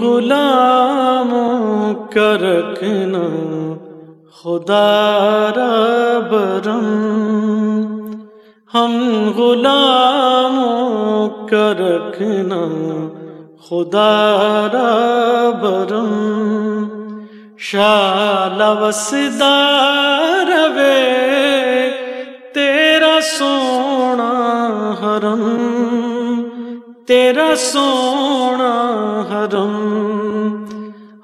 غلاموں کا رکھنا خدا برم ہم غلاموں کا رکھنا خدا برم شال وسدار وے تیرا سونا حرم۔ تیرا سونا حرم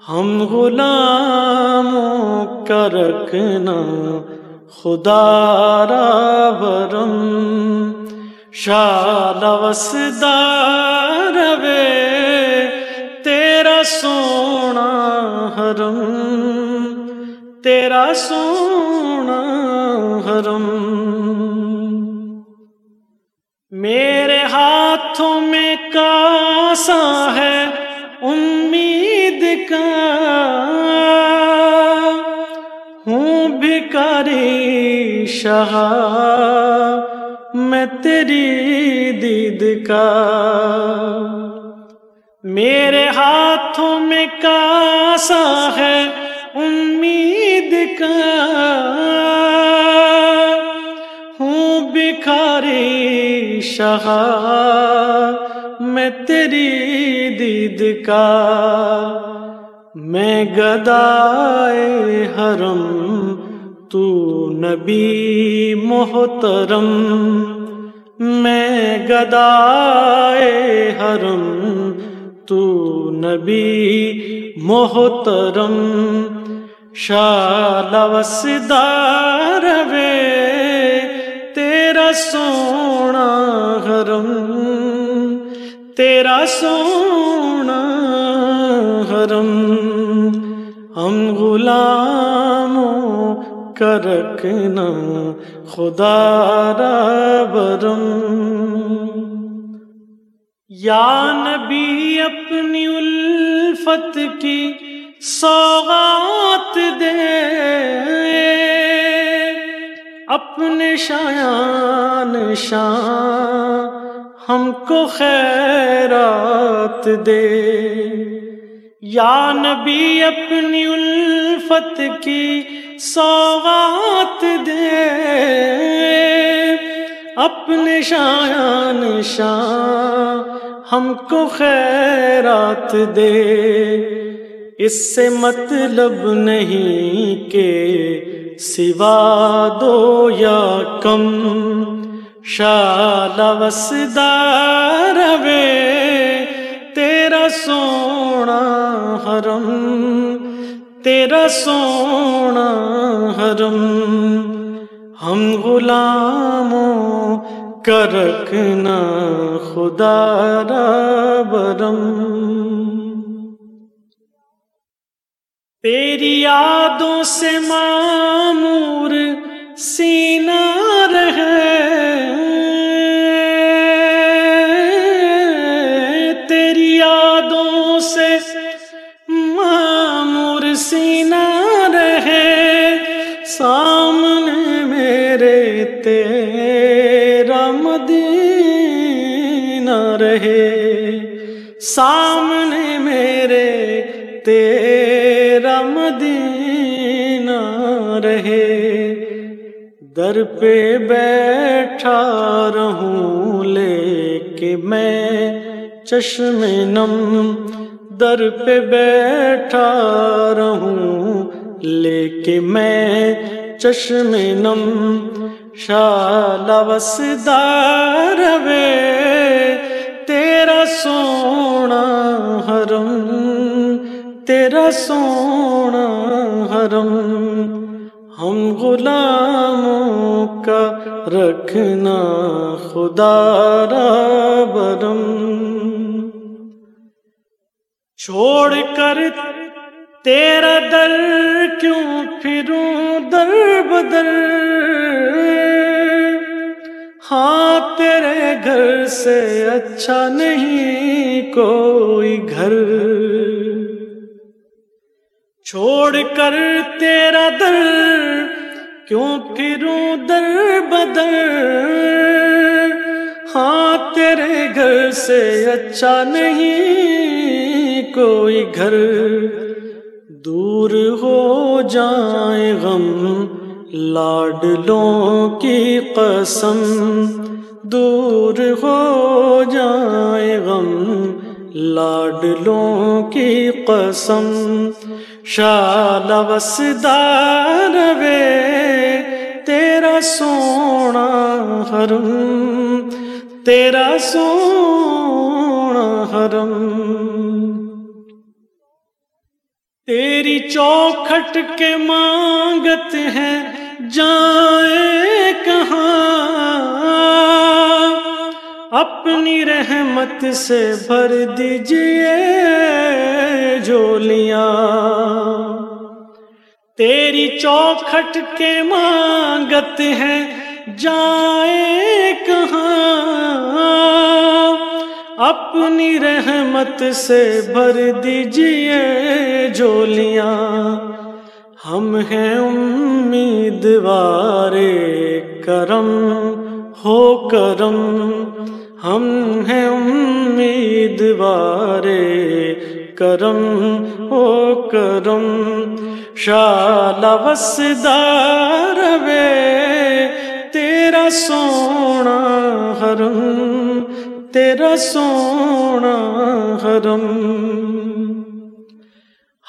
ہم غلاموں کا رکھنا خدا را برم شال وسدار وے، تیرا سونا حرم۔ تیرا سونا حرم۔ میرے امید کا ہوں بھکاری شاہ، میں تیری دید کا۔ میرے ہاتھوں میں کاسا ہے امید کا۔ ہوں بکھاری شاہ میں تیری دید کا، میں گدائے حرم، تو نبی محترم، میں گدائے حرم، تو نبی محترم۔ شال وسدار وے، تیرا سونا حرم۔ تیرا سونا حرم، ہم غلاموں کا رکھنا خدا را برم یا نبی اپنی الفت کی سوغات دے، اپنے شایان شان ہم کو خیرات دے۔ یا نبی اپنی الفت کی سوغات دے۔ اپنے شایان شان ہم کو خیرات دے۔ اس سے مطلب نہیں کہ سوا دو یا کم۔ شال وسدار وے تیرا سونا حرم تیرا سونا حرم ہم غلاموں کا رکھنا خدا را برم تیری یادوں سے معمور سینہ رہے۔ تیری یادوں سے معمور سینہ رہے۔ سامنے میرے تیرا مدینہ رہے۔ سامنے میرے تیرا مدینہ رہے۔ در پہ بیٹھا رہوں لے کے میں چشم نم در پہ بیٹھا رہوں لے کے میں چشم نم شال وسدار وے تیرا سونا حرم تیرا سونا حرم ہم غلاموں کا رکھنا خدا را برم چھوڑ کر تیرا در کیوں پھروں در؟ بدر ہاں تیرے گھر سے اچھا نہیں کوئی گھر۔ چھوڑ کر تیرا در کیوں پھروں در بدر ہاں تیرے گھر سے اچھا نہیں کوئی گھر۔ دور ہو جائے غم، لاڈلوں کی قسم۔ دور ہو جائے غم، لاڈلوں کی قسم۔ شال وسدار وے تیرا سونا حرم تیرا سونا حرم تیری چوکھٹ کے مانگت ہیں جائے کہاں اپنی رحمت سے بھر دیجیے جولیاں تیری چوکھٹ کے مانگت ہیں جائے کہاں؟ اپنی رحمت سے بھر دیجیے جولیاں ہم ہیں امیدوار، کرم ہو کرم۔ ہم ہیں امیدوار، کرم ہو کرم۔ شال وسدار وے، تیرا سونا حرم، تیرا سونا حرم۔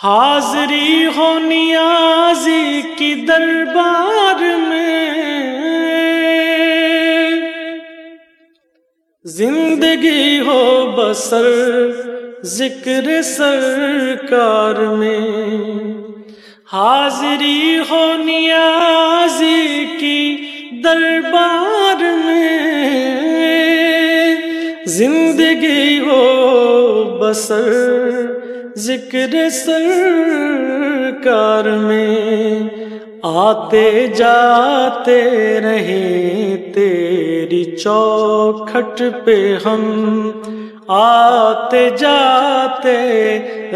حاضری ہو نیازی کی دربار میں۔ زندگی ہو بسر ذکر سرکار میں۔ حاضری ہو نیازی کی دربار میں۔ زندگی ہو بسر، ذکر سرکار میں۔ آتے جاتے رہیں تیری چوکھٹ پہ ہم۔ آتے جاتے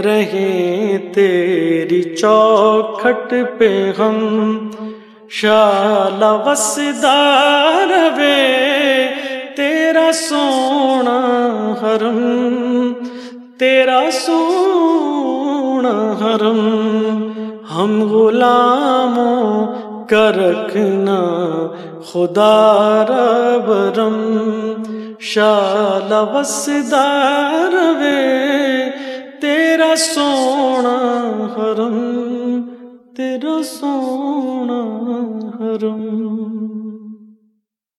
رہیں تیری چوکھٹ پہ ہم۔ شال وسدار وے تیرا سونا حرم، تیرا سونا حرم۔ ہم غلاموں کا رکھنا خدا ربرم شال وسدار وے تیرا سونا حرم تیرا سونا حرم